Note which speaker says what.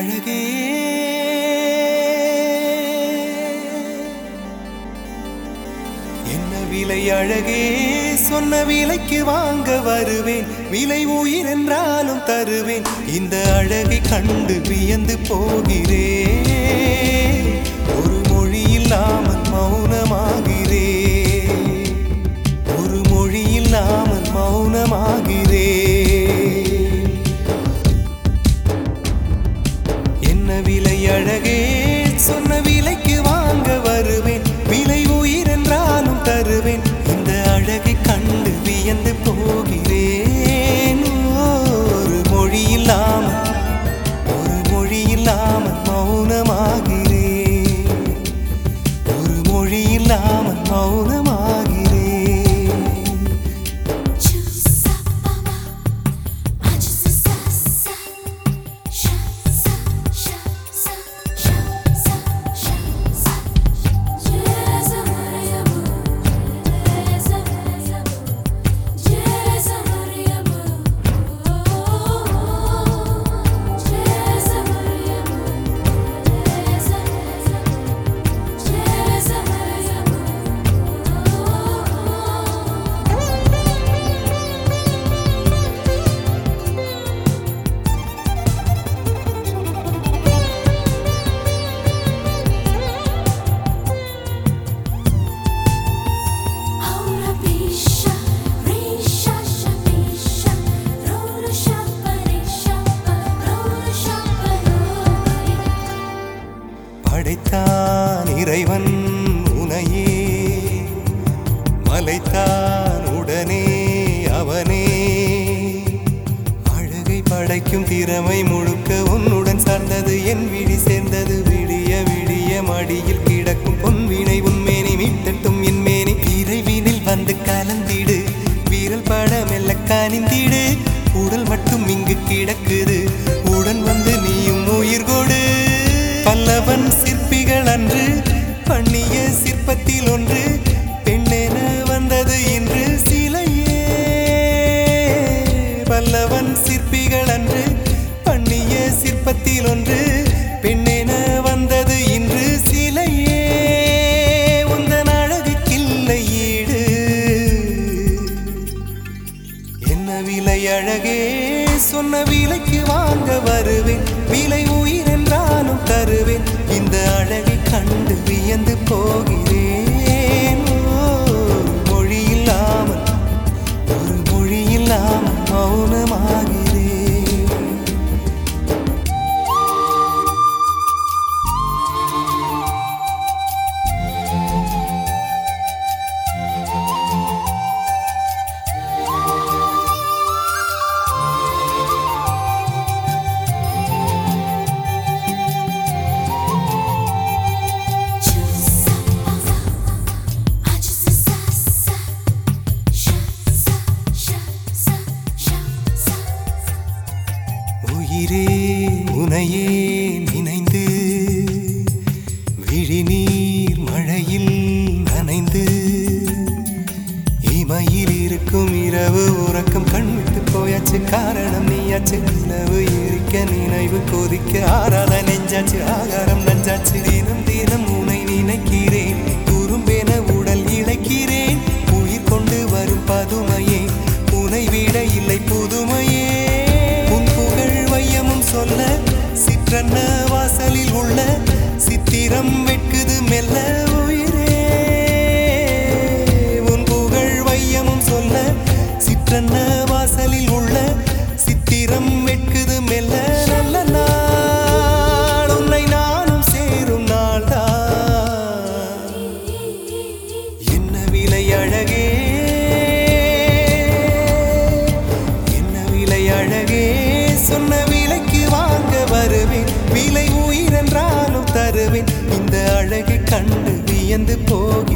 Speaker 1: அழகே. என்ன விலை அழகே? சொன்ன விலைக்கு வாங்க வருவேன். விலை உயிர் என்றாலும் தருவேன். இந்த அழகை கண்டு வியந்து போகிறேன். ஒரு மொழி இல்லாமல் நாம மௌனமாகி அலைத்தான் உடனே அவனே. அழகை படைக்கும் திறமை முழுக்க உன்னுடன் சார்ந்தது. என் விழி சேர்ந்தது விடிய விடிய மடியில் கிடக்கும் பொன்வினை உன்மேனி மீட்டட்டும் என் மேனி. விரைவினில் வந்து கலந்திடு. வீரல் பட மெல்ல காணிந்திடு உடல் மட்டும் இங்கு கிடக்குது. உடன் வந்து நீயும் உயிர் கொடு. பல்லவன் சிற்பிகள் அன்று பண்ணிய சிற்பத்தில் ஒன்று. நல்லவன் சிற்பிகள் அன்று காரணம் நீயாச்சு. நிலவு எரிக்க நினைவு கொதிக்க. ஆறாத நெஞ்சாச்சு ஆகாரம் நஞ்சாச்சு. தினம் தினம் உனை நினைக்கிறேன். குறும்பென உடல் இழைக்கிறேன். உயிர் கொண்டு வரும் பதுமையே உனை விட இல்லை புதுமையே. உன் புகழ் வையமும் சொல்ல சிற்றன்ன வாசலில் உள்ள சித்திரம் வெட்குது மெல்ல. வியந்து போக